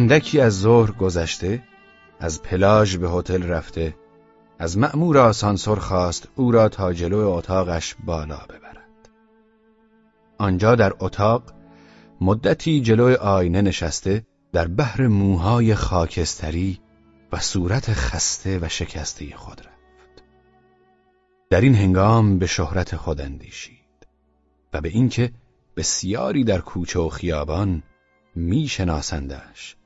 اندکی از ظهر گذشته از پلاژ به هتل رفته از مأمور آسانسور خواست او را تا جلو اتاقش بالا ببرد. آنجا در اتاق مدتی جلو آینه نشسته در بحر موهای خاکستری و صورت خسته و شکسته خود رفت. در این هنگام به شهرت خود اندیشید و به اینکه بسیاری در کوچه و خیابان میشناسندش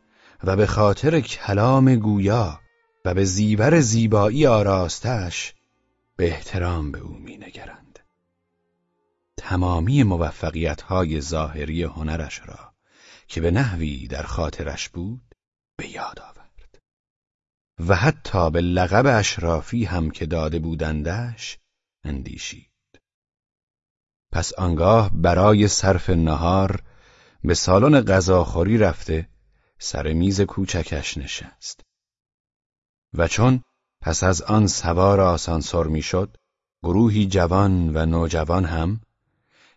و به خاطر کلام گویا و به زیور زیبایی آراستش به احترام به او مینگرند. تمامی موفقیت های ظاهری هنرش را که به نحوی در خاطرش بود به یاد آورد. و حتی به لقب اشرافی هم که داده بودندش اندیشید. پس آنگاه برای صرف نهار به سالن غذاخوری رفته سر میز کوچکش نشست. و چون پس از آن سوار آسانسور می‌شد گروهی جوان و نوجوان هم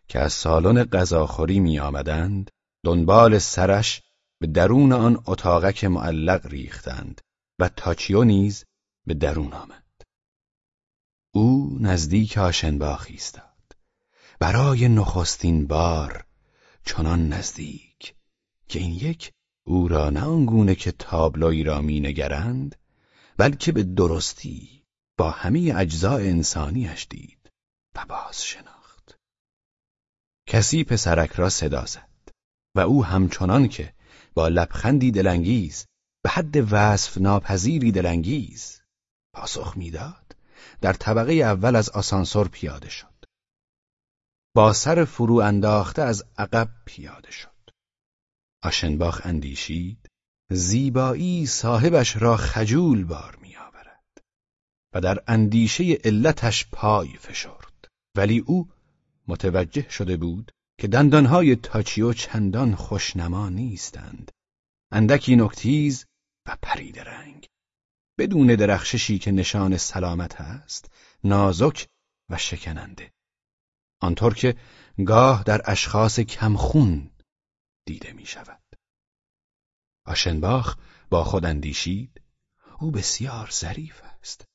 که از سالن غذاخوری می آمدند دنبال سرش به درون آن اتاقک معلق ریختند و تاچیو نیز به درون آمد. او نزدیک آشنباخ ایستاد. برای نخستین بار چنان نزدیک که این یک او را نه آنگونه که تابلوی را مینگرند بلکه به درستی با همه اجزای انسانیش دید و باز شناخت. کسی پسرک را صدا زد و او همچنان که با لبخندی دلانگیز به حد وصف ناپذیری دلانگیز پاسخ می‌داد در طبقه اول از آسانسور پیاده شد. با سر فرو انداخته از عقب پیاده شد. آشنباخ اندیشید زیبایی صاحبش را خجول بار می آورد و در اندیشه علتش پای فشرد. ولی او متوجه شده بود که دندانهای تاچیو چندان خوشنما نیستند اندکی نکتیز و پرید رنگ. بدون درخششی که نشان سلامت است نازک و شکننده. آنطور که گاه در اشخاص کمخون دیده می شود. آشنباخ با خود اندیشید او بسیار ظریف است.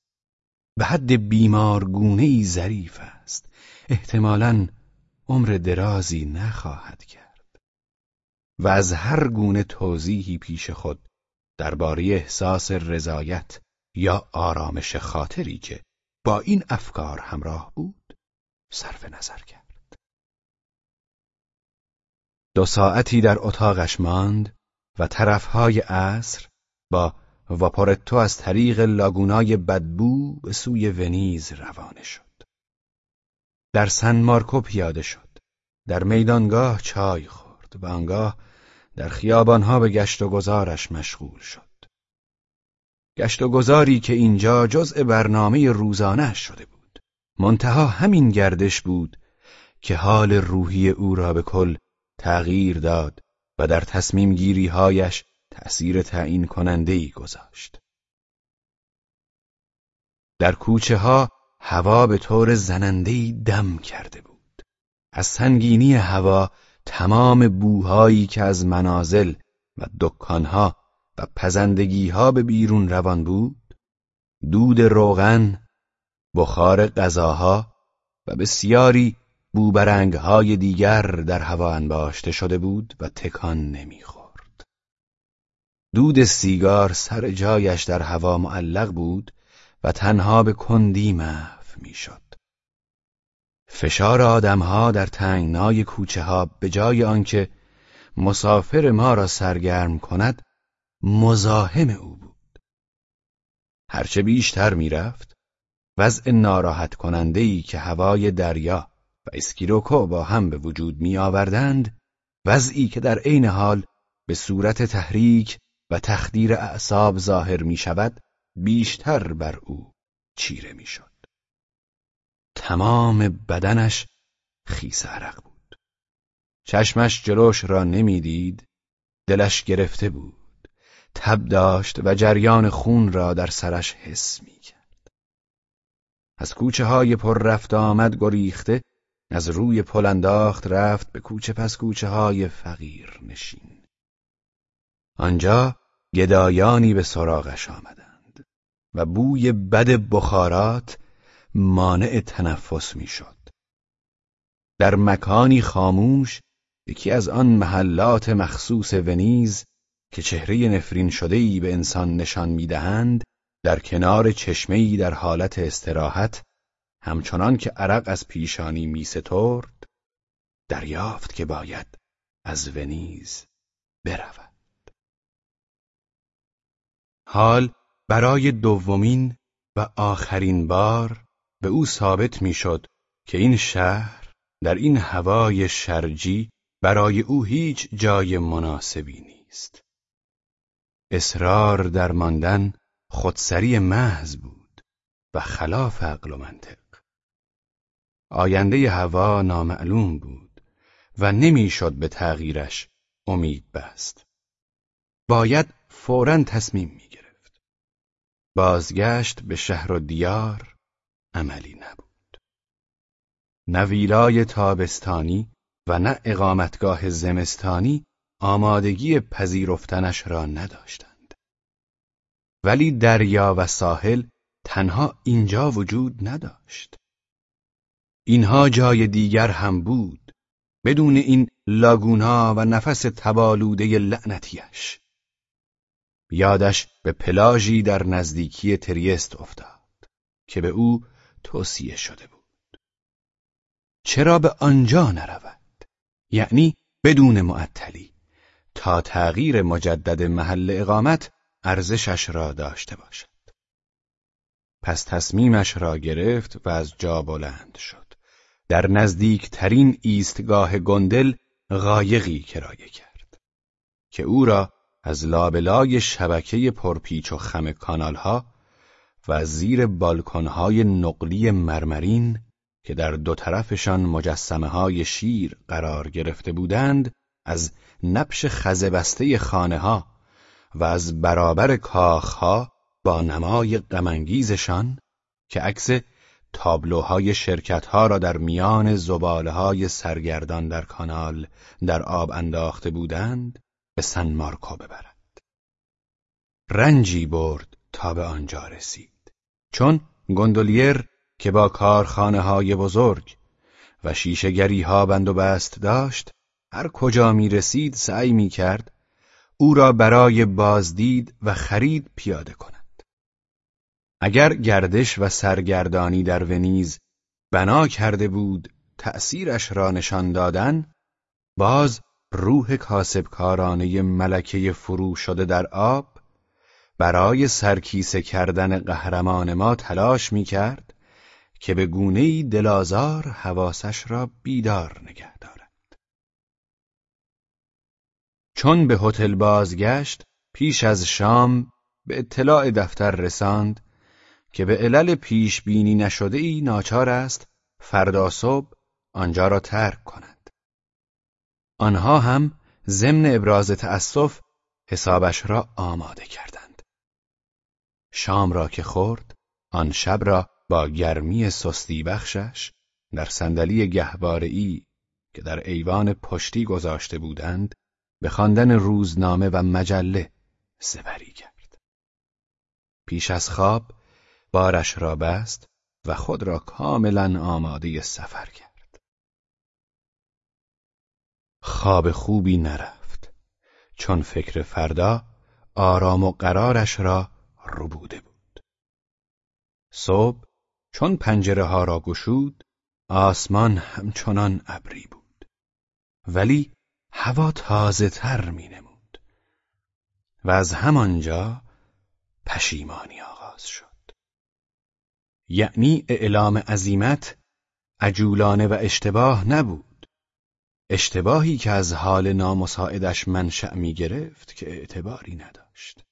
به حد بیمارگونه ای ظریف است. احتمالاً عمر درازی نخواهد کرد. و از هر گونه توضیحی پیش خود درباره احساس رضایت یا آرامش خاطری که با این افکار همراه بود صرف نظر کرد. دو ساعتی در اتاقش ماند و طرفهای عصر با واپورتو از طریق لاگونای بدبو به سوی ونیز روانه شد. در سن مارکو پیاده شد. در میدانگاه چای خورد و آنگاه در خیابانها به گشت و گذارش مشغول شد. گشت و گذاری که اینجا جزء برنامه روزانه شده بود. منتها همین گردش بود که حال روحی او را به کل تغییر داد و در تصمیم گیری هایش تأثیر تعیین کننده ای گذاشت. در کوچه ها هوا به طور زنندهی دم کرده بود. از سنگینی هوا تمام بوهایی که از منازل و دکانها و پزندگیها به بیرون روان بود دود روغن بخار غذاها و بسیاری بوبرنگهای دیگر در هوا انباشته شده بود و تکان نمی‌خورد. دود سیگار سر جایش در هوا معلق بود و تنها به کندی محو می‌شد. فشار آدمها در تنگنای کوچه ها به جای آنکه مسافر ما را سرگرم کند مزاحم او بود. هرچه بیشتر می‌رفت وضع ناراحت کننده ای که هوای دریا و اسکیروکو با هم به وجود می آوردند وضعی که در عین حال به صورت تحریک و تخدیر اعصاب ظاهر می شود بیشتر بر او چیره می شد. تمام بدنش خیس عرق بود. چشمش جلوش را نمی‌دید، دلش گرفته بود. تب داشت و جریان خون را در سرش حس می کرد. از کوچه های پر رفت آمد گریخته از روی پل انداخت رفت به کوچه پس کوچه های فقیر نشین آنجا گدایانی به سراغش آمدند و بوی بد بخارات مانع تنفس می‌شد. در مکانی خاموش یکی از آن محلات مخصوص ونیز که چهره نفرین شده ای به انسان نشان می‌دهند در کنار چشمه در حالت استراحت همچنان که عرق از پیشانی می سترد دریافت که باید از ونیز برود. حال برای دومین و آخرین بار به او ثابت می‌شد که این شهر در این هوای شرجی برای او هیچ جای مناسبی نیست. اصرار در ماندن خودسری محض بود و خلاف عقل و منطق. آینده هوا نامعلوم بود و نمی‌شد به تغییرش امید بست. باید فورا تصمیم می گرفت بازگشت به شهر و دیار عملی نبود. نه ویلای تابستانی و نه اقامتگاه زمستانی آمادگی پذیرفتنش را نداشتند. ولی دریا و ساحل تنها اینجا وجود نداشت. اینها جای دیگر هم بود بدون این لاگونا و نفس تبالوده لعنتیش یادش به پلاژی در نزدیکی تریست افتاد که به او توصیه شده بود. چرا به آنجا نرود؟ یعنی بدون معطلی. تا تغییر مجدد محل اقامت ارزشش را داشته باشد. پس تصمیمش را گرفت و از جا بلند شد. در نزدیکترین ایستگاه گندل غایقی کرایه کرد که او را از لابلای شبکه پرپیچ و خم کانالها و زیر بالکنهای نقلی مرمرین که در دو طرفشان مجسمه های شیر قرار گرفته بودند از نبش خزبسته خانه ها و از برابر کاخها با نمای غمانگیزشان که عکس تابلوهای شرکتها را در میان زباله سرگردان در کانال در آب انداخته بودند به سن مارکو ببرد. رنجی برد تا به آنجا رسید. چون گندولیر که با کارخانه های بزرگ و شیشگری ها بند و بست داشت هر کجا می رسید سعی می کرد او را برای بازدید و خرید پیاده کند. اگر گردش و سرگردانی در ونیز بنا کرده بود تأثیرش را نشان دادن باز روح کاسبکارانه ملکه فرو شده در آب برای سرکیسه کردن قهرمان ما تلاش می کرد که به گونه‌ای دلازار حواسش را بیدار نگه دارد. چون به هتل بازگشت پیش از شام به اطلاع دفتر رساند که به علل پیش بینی نشده ای ناچار است فردا صبح آنجا را ترک کند. آنها هم ضمن ابراز تأسف حسابش را آماده کردند. شام را که خورد، آن شب را با گرمی سستی بخشش در صندلی گهوارهای که در ایوان پشتی گذاشته بودند به خواندن روزنامه و مجله سپری کرد. پیش از خواب بارش را بست و خود را کاملا آماده سفر کرد. خواب خوبی نرفت چون فکر فردا آرام و قرارش را ربوده بود. صبح چون پنجره ها را گشود آسمان همچنان ابری بود ولی هوا تازه تر می نمود و از همانجا پشیمانی آغاز شد. یعنی اعلام عزیمت عجولانه و اشتباه نبود. اشتباهی که از حال نامساعدش منشأ می گرفت که اعتباری نداشت.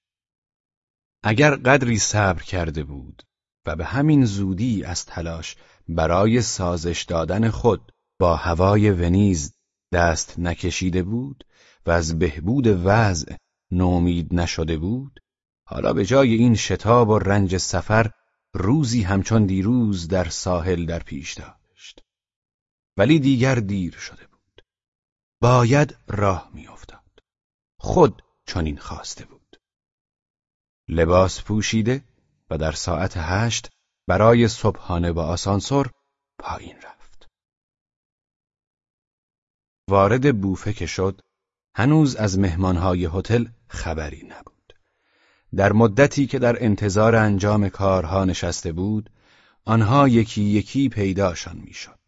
اگر قدری صبر کرده بود و به همین زودی از تلاش برای سازش دادن خود با هوای ونیز دست نکشیده بود و از بهبود وضع نومید نشده بود حالا به جای این شتاب و رنج سفر روزی همچون دیروز در ساحل در پیش داشت. ولی دیگر دیر شده بود. باید راه میافتاد. خود چنین خواسته بود. لباس پوشیده و در ساعت هشت برای صبحانه با آسانسور پایین رفت. وارد بوفه که شد هنوز از مهمانهای هتل خبری نبود. در مدتی که در انتظار انجام کارها نشسته بود آنها یکی یکی پیداشان می‌شد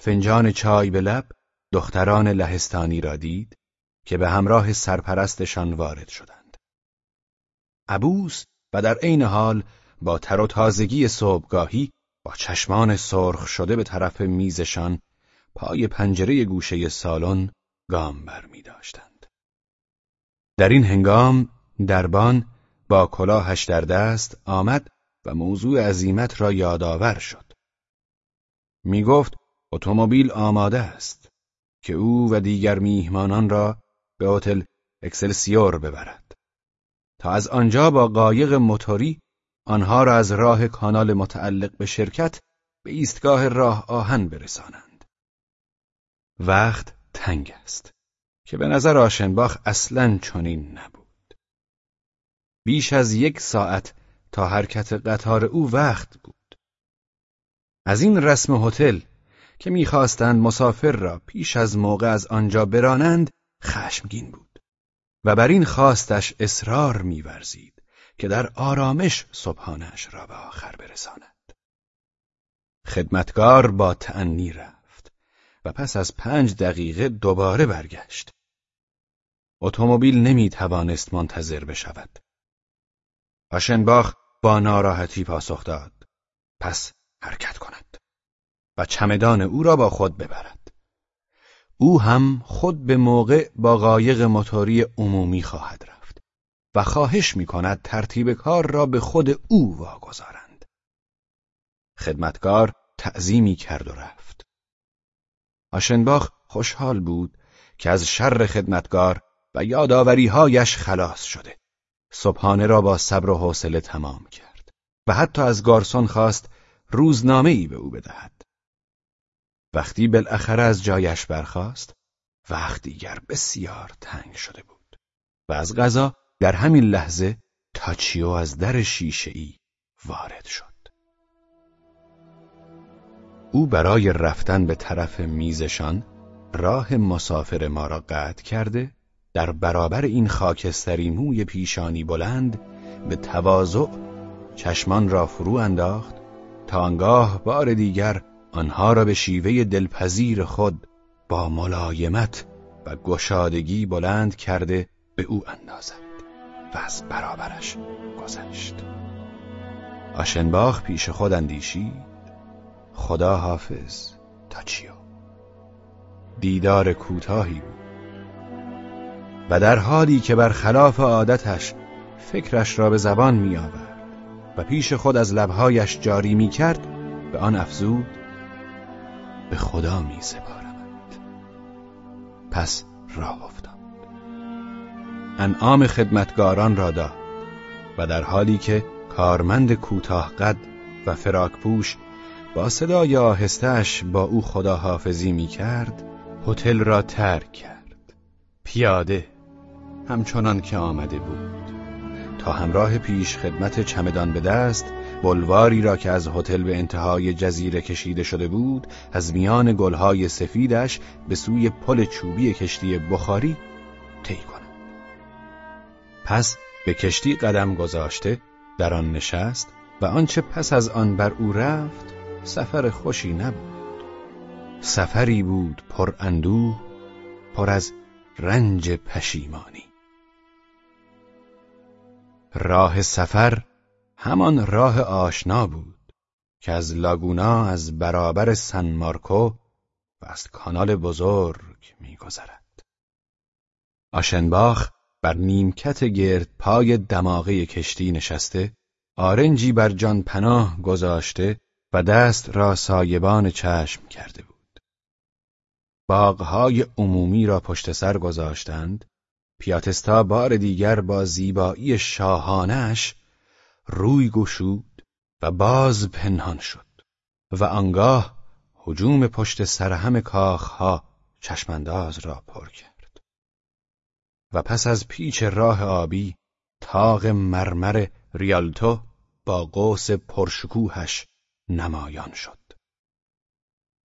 فنجان چای به لب دختران لهستانی را دید که به همراه سرپرستشان وارد شدند. عبوس و در عین حال با تر و تازگی صبحگاهی با چشمان سرخ شده به طرف میزشان پای پنجره گوشه سالن گام بر می داشتند. در این هنگام دربان با کلاهش در دست آمد و موضوع عزیمت را یادآور شد. می گفت اتومبیل آماده است که او و دیگر میهمانان را به هتل اکسلسیور ببرد. تا از آنجا با قایق موتوری آنها را از راه کانال متعلق به شرکت به ایستگاه راه آهن برسانند. وقت تنگ است که به نظر آشنباخ اصلا چنین نبود. بیش از یک ساعت تا حرکت قطار او وقت بود. از این رسم هتل که می‌خواستند مسافر را پیش از موقع از آنجا برانند خشمگین بود و بر این خواستش اصرار میورزید که در آرامش صبحانش را به آخر برساند. خدمتگار با تعنی رفت و پس از پنج دقیقه دوباره برگشت. اتومبیل نمی توانست منتظر بشود. آشنباخ با ناراحتی پاسخ داد. پس حرکت کند و چمدان او را با خود ببرد. او هم خود به موقع با قایق موتوری عمومی خواهد رفت و خواهش می کند ترتیب کار را به خود او واگذارند. خدمتکار تعظیمی کرد و رفت. آشنباخ خوشحال بود که از شر خدمتکار و یادآوریهایش خلاص شده. صبحانه را با صبر و حوصله تمام کرد و حتی از گارسون خواست روزنامه ای به او بدهد. وقتی بالاخره از جایش برخاست وقت دیگر بسیار تنگ شده بود و از غذا در همین لحظه تاچیو از در شیشه ای وارد شد. او برای رفتن به طرف میزشان راه مسافر ما را قطع کرده در برابر این خاکستری موی پیشانی بلند به تواضع چشمان را فرو انداخت تا آنگاه بار دیگر آنها را به شیوه دلپذیر خود با ملایمت و گشادگی بلند کرده به او اندازد و از برابرش گذشت. آشنباخ پیش خود اندیشید خدا حافظ تاچیو دیدار کوتاهی بود. و در حالی که بر خلاف عادتش فکرش را به زبان می آورد و پیش خود از لبهایش جاری می کرد به آن افزود به خدا می سپارمند پس راه افتاد. انعام خدمتگاران را داد و در حالی که کارمند کوتاه قد و فراک پوش با صدای آهستش با او خداحافظی می کرد هتل را ترک کرد. پیاده همچنان که آمده بود. تا همراه پیش خدمت چمدان به دست بلواری را که از هتل به انتهای جزیره کشیده شده بود از میان گلهای سفیدش به سوی پل چوبی کشتی بخاری طی کند پس به کشتی قدم گذاشته در آن نشست و آنچه پس از آن بر او رفت سفر خوشی نبود. سفری بود پر اندوه پر از رنج پشیمانی. راه سفر همان راه آشنا بود که از لاگونا از برابر سن مارکو و از کانال بزرگ میگذرد. آشنباخ بر نیمکت گرد پای دماغه کشتی نشسته آرنجی بر جان پناه گذاشته و دست را سایبان چشم کرده بود. باغهای عمومی را پشت سر گذاشتند پیاتستا بار دیگر با زیبایی شاهانش روی گشود و باز پنهان شد و آنگاه هجوم پشت سر همه کاخها چشمانداز را پر کرد و پس از پیچ راه آبی تاق مرمر ریالتو با قوس پرشکوهش نمایان شد.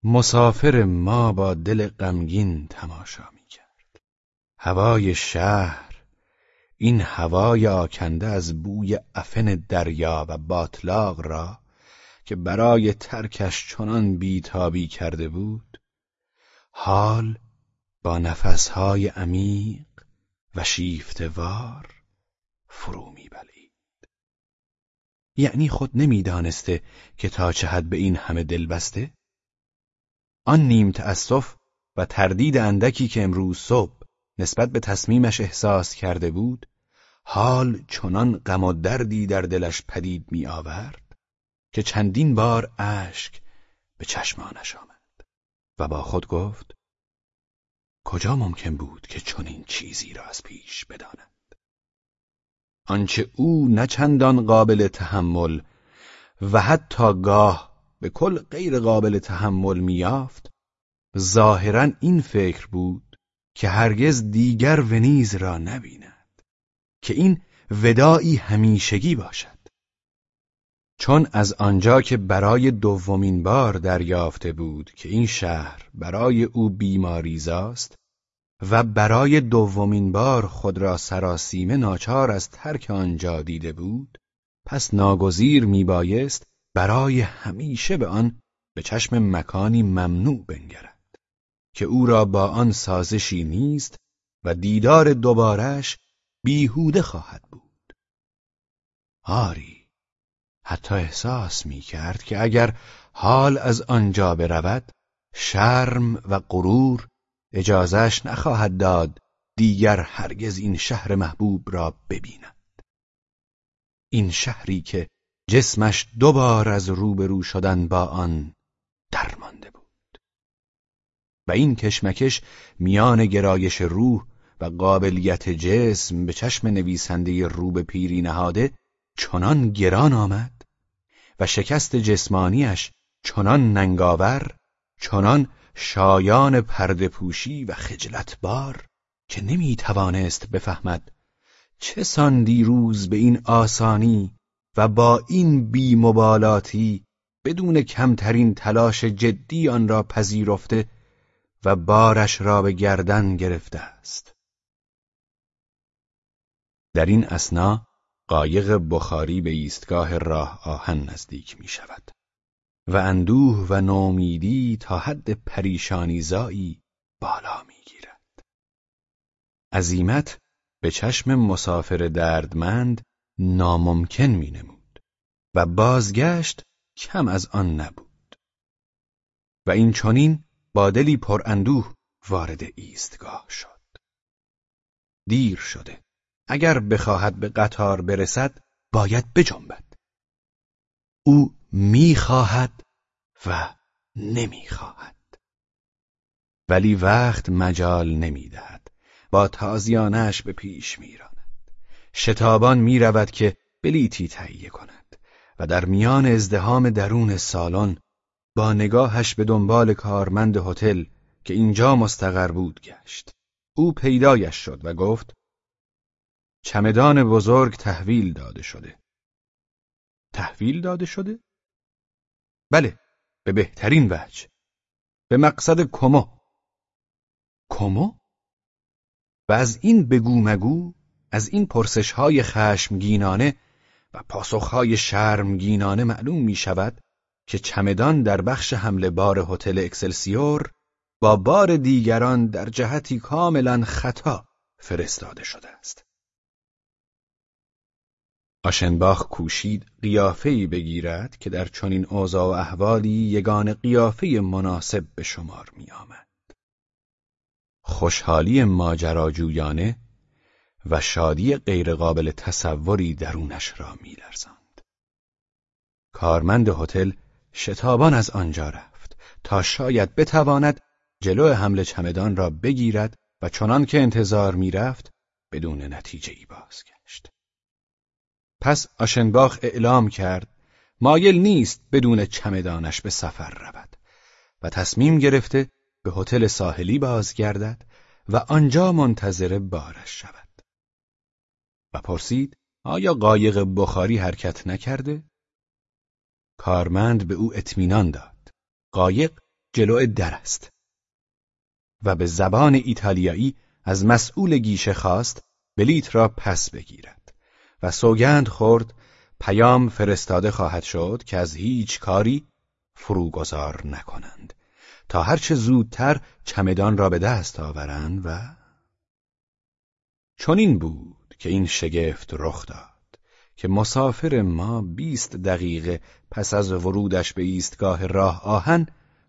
مسافر ما با دل غمگین تماشا می. هوای شهر. این هوای آکنده از بوی افن دریا و باطلاق را که برای ترکش چنان بیتابی کرده بود حال با نفسهای عمیق و شیفتوار فرو میبلید. یعنی خود نمی‌دانسته که تا چه حد به این همه دل بسته؟ آن نیم تأسف و تردید اندکی که امروز صبح نسبت به تصمیمش احساس کرده بود حال چنان غم و دردی در دلش پدید می آورد که چندین بار اشک به چشمانش آمد و با خود گفت کجا ممکن بود که چنین چیزی را از پیش بداند؟ آنچه او نه چندان قابل تحمل و حتی گاه به کل غیر قابل تحمل میافت ظاهرا این فکر بود که هرگز دیگر ونیز را نبیند که این وداعی همیشگی باشد. چون از آنجا که برای دومین بار دریافته بود که این شهر برای او بیماریزاست و برای دومین بار خود را سراسیمه ناچار از ترک آنجا دیده بود پس ناگزیر میبایست برای همیشه به آن به چشم مکانی ممنوع بنگرد. که او را با آن سازشی نیست و دیدار دوبارش بیهوده خواهد بود. آری حتی احساس می کرد که اگر حال از آنجا برود شرم و غرور اجازهش نخواهد داد دیگر هرگز این شهر محبوب را ببیند. این شهری که جسمش دوبار از روبرو شدن با آن درمانده بود. و این کشمکش میان گرایش روح و قابلیت جسم به چشم نویسنده رو به پیری نهاده چنان گران آمد و شکست جسمانیش چنان ننگاور چنان شایان پرده پوشی و خجلت بار که نمی توانست بفهمد چه سان دیروز به این آسانی و با این بیمبالاتی بدون کمترین تلاش جدی آن را پذیرفته و بارش را به گردن گرفته است در این اسنا قایق بخاری به ایستگاه راه آهن نزدیک می شود و اندوه و نومیدی تا حد پریشانی زایی بالا می گیرد. عزیمت به چشم مسافر دردمند ناممکن می نمود و بازگشت کم از آن نبود و این چنین با دلی پر اندوه وارد ایستگاه شد. دیر شده. اگر بخواهد به قطار برسد باید بجنبد. او می‌خواهد و نمی‌خواهد. ولی وقت مجال نمی‌دهد. با تازیانش به پیش میراند. شتابان می‌رود که بلیتی تهیه کند و در میان ازدهام درون سالن با نگاهش به دنبال کارمند هتل که اینجا مستقر بود گشت او پیدایش شد و گفت چمدان بزرگ تحویل داده شده تحویل داده شده؟ بله به بهترین وجه به مقصد کمو کمو؟ و از این بگو مگو از این پرسش های خشمگینانه و پاسخهای شرمگینانه معلوم می شود که چمدان در بخش حمله بار هتل اکسلسیور با بار دیگران در جهتی کاملا خطا فرستاده شده است. آشنباخ کوشید قیافه‌ای بگیرد که در چنین اوضاع و احوالی یگان قیافه مناسب به شمار می آمد. خوشحالی ماجراجویانه و شادی غیرقابل تصوری درونش را میلرزاند. کارمند هتل شتابان از آنجا رفت تا شاید بتواند جلو حمل چمدان را بگیرد و چنان که انتظار می‌رفت بدون نتیجه ای بازگشت. پس آشنباخ اعلام کرد مایل نیست بدون چمدانش به سفر رود و تصمیم گرفته به هتل ساحلی بازگردد و آنجا منتظر بارش شود. و پرسید آیا قایق بخاری حرکت نکرده؟ کارمند به او اطمینان داد. قایق جلو در است. و به زبان ایتالیایی از مسئول گیشه خواست بلیت را پس بگیرد و سوگند خورد پیام فرستاده خواهد شد که از هیچ کاری فروگذار نکنند تا هرچه زودتر چمدان را به دست آورند و چنین بود که این شگفت رخ داد که مسافر ما بیست دقیقه پس از ورودش به ایستگاه راه آهن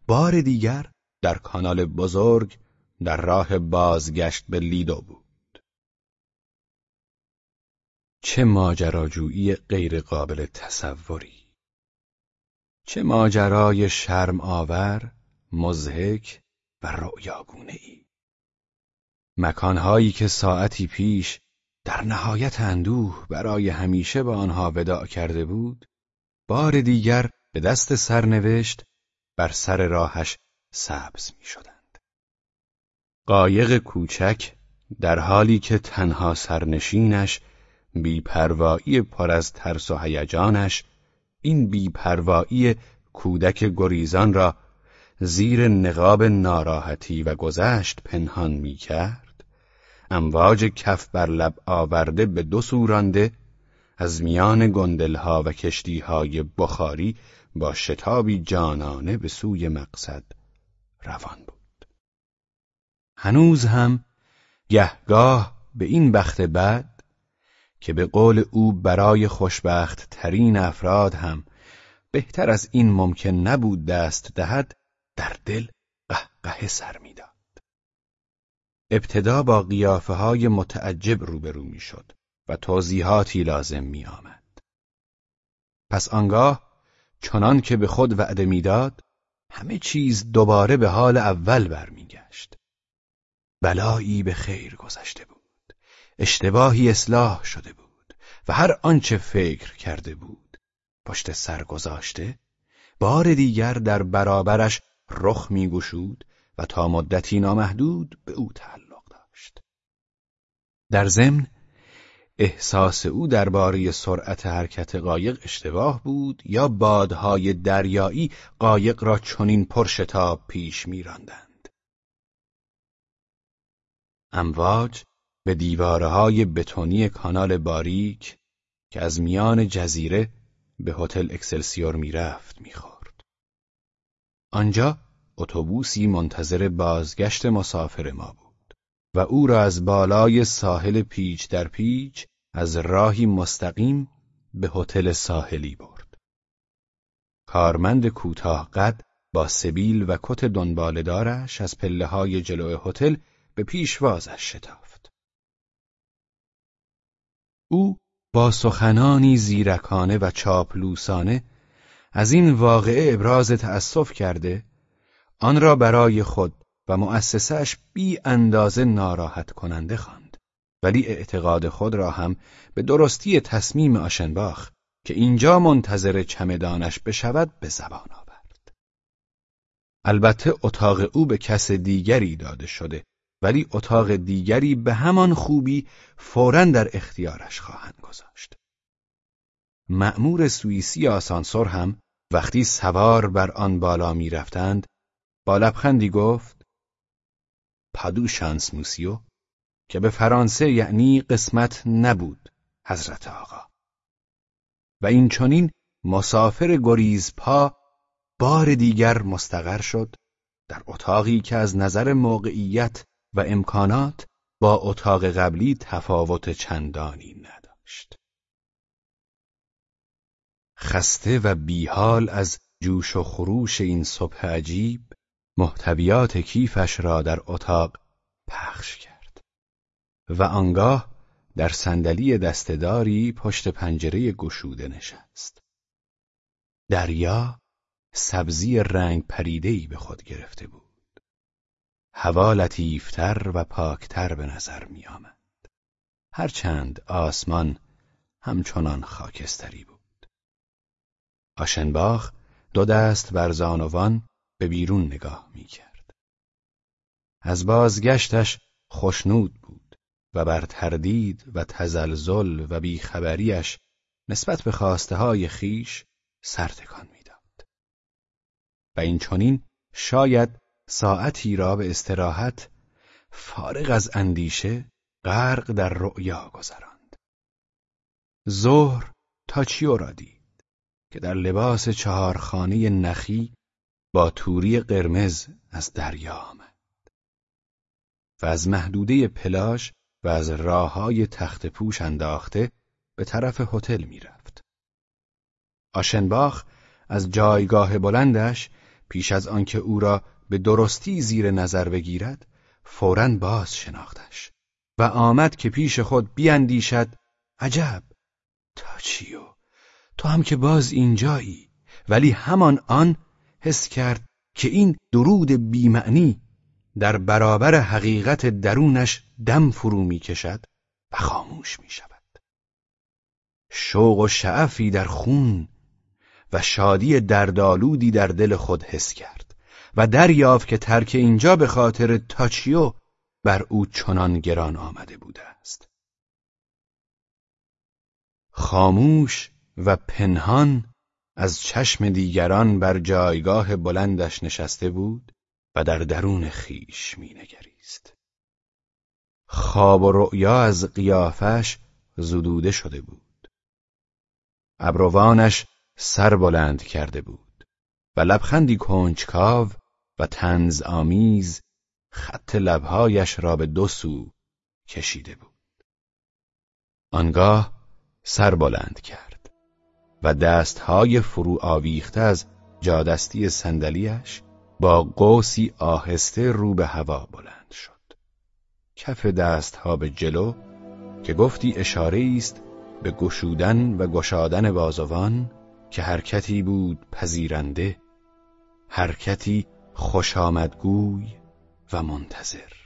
بار دیگر در کانال بزرگ در راه بازگشت به لیدو بود. چه ماجراجویی غیرقابل تصوری! چه ماجرای شرم آور مزهک و رؤیاگونه ای مکانهایی که ساعتی پیش در نهایت اندوه برای همیشه به آنها وداع کرده بود بار دیگر به دست سرنوشت بر سر راهش سبز می شدند. قایق کوچک در حالی که تنها سرنشینش بیپروایی پر از ترس و هیجانش این بیپروایی کودک گریزان را زیر نقاب ناراحتی و گذشت پنهان می کرد امواج کف بر لب آورده به دو سورانده از میان گندلها و کشتیهای بخاری با شتابی جانانه به سوی مقصد روان بود هنوز هم گهگاه به این بخت بد که به قول او برای خوشبخت ترین افراد هم بهتر از این ممکن نبود دست دهد در دل قهقه سر می‌داد. ابتدا با قیافه های متعجب روبرو می‌شد و توضیحاتی لازم می آمد. پس آنگاه چنان که به خود وعده می‌داد همه چیز دوباره به حال اول برمیگشت. بلایی به خیر گذشته بود. اشتباهی اصلاح شده بود و هر آنچه فکر کرده بود پشت سر گذاشته بار دیگر در برابرش رخ میگشود و تا مدتی نامحدود به او تعلق. در ضمن احساس او درباره سرعت حرکت قایق اشتباه بود یا بادهای دریایی قایق را چنین پرشتاب پیش میراندند. امواج به دیوارهای بتونی کانال باریک که از میان جزیره به هتل اکسلسیور می‌رفت می‌خورد. آنجا اتوبوسی منتظر بازگشت مسافر ما بود و او را از بالای ساحل پیچ در پیچ از راهی مستقیم به هتل ساحلی برد. کارمند کوتاه قد با سبیل و کت دنبالدارش از پله های جلو هتل به پیشوازش شتافت. او با سخنانی زیرکانه و چاپلوسانه از این واقعه ابراز تأسف کرده آن را برای خود و مؤسسهش بی اندازه ناراحت کننده خواند. ولی اعتقاد خود را هم به درستی تصمیم آشنباخ که اینجا منتظر چمدانش بشود به زبان آورد. البته اتاق او به کس دیگری داده شده ولی اتاق دیگری به همان خوبی فورا در اختیارش خواهند گذاشت. مأمور سوئیسی آسانسور هم وقتی سوار بر آن بالا می رفتند با لبخندی گفت پادو شانس موسیو که به فرانسه یعنی قسمت نبود حضرت آقا. و این چونین مسافر گریز پا بار دیگر مستقر شد در اتاقی که از نظر موقعیت و امکانات با اتاق قبلی تفاوت چندانی نداشت. خسته و بیحال از جوش و خروش این صبح عجیب محتویات کیفش را در اتاق پخش کرد و آنگاه در صندلی دستداری پشت پنجره گشوده نشست. دریا سبزی رنگ پریدهی به خود گرفته بود. هوا لطیفتر و پاکتر به نظر می آمد هرچند آسمان همچنان خاکستری بود. آشنباخ دو دست بر زانوان به بیرون نگاه می کرد. از بازگشتش خوشنود بود و بر تردید و تزلزل و بیخبریش نسبت به خواسته های خیش سرتکان می‌داد. و این چونین شاید ساعتی را به استراحت فارغ از اندیشه غرق در رؤیا گذراند. ظهر تاچیو را دید که در لباس چهارخانه نخی با توری قرمز از دریا آمد. و از محدوده پلاژ و از راه های تخت پوش انداخته به طرف هتل می‌رفت. آشنباخ از جایگاه بلندش پیش از آنکه او را به درستی زیر نظر بگیرد فورا باز شناختش و آمد که پیش خود بیاندیشد عجب! تاچیو تو هم که باز اینجایی ولی همان آن حس کرد که این درود بیمعنی در برابر حقیقت درونش دم فرو می کشد و خاموش می شود. شوق و شعفی در خون و شادی دردالودی در دل خود حس کرد و دریافت که ترک اینجا به خاطر تاچیو بر او چنان گران آمده بوده است. خاموش و پنهان از چشم دیگران بر جایگاه بلندش نشسته بود و در درون خیش مینگریست. خواب و رؤیا از قیافش زدوده شده بود. ابروانش سر بلند کرده بود و لبخندی کنجکاو و تنز آمیز خط لبهایش را به دو سو کشیده بود. آنگاه سر بلند کرد و دستهای فرو آویخته از جادستی صندلیاش با قوسی آهسته رو به هوا بلند شد. کف دستها به جلو که گفتی اشاره است به گشودن و گشادن بازوان که حرکتی بود پذیرنده حرکتی خوشامدگوی و منتظر.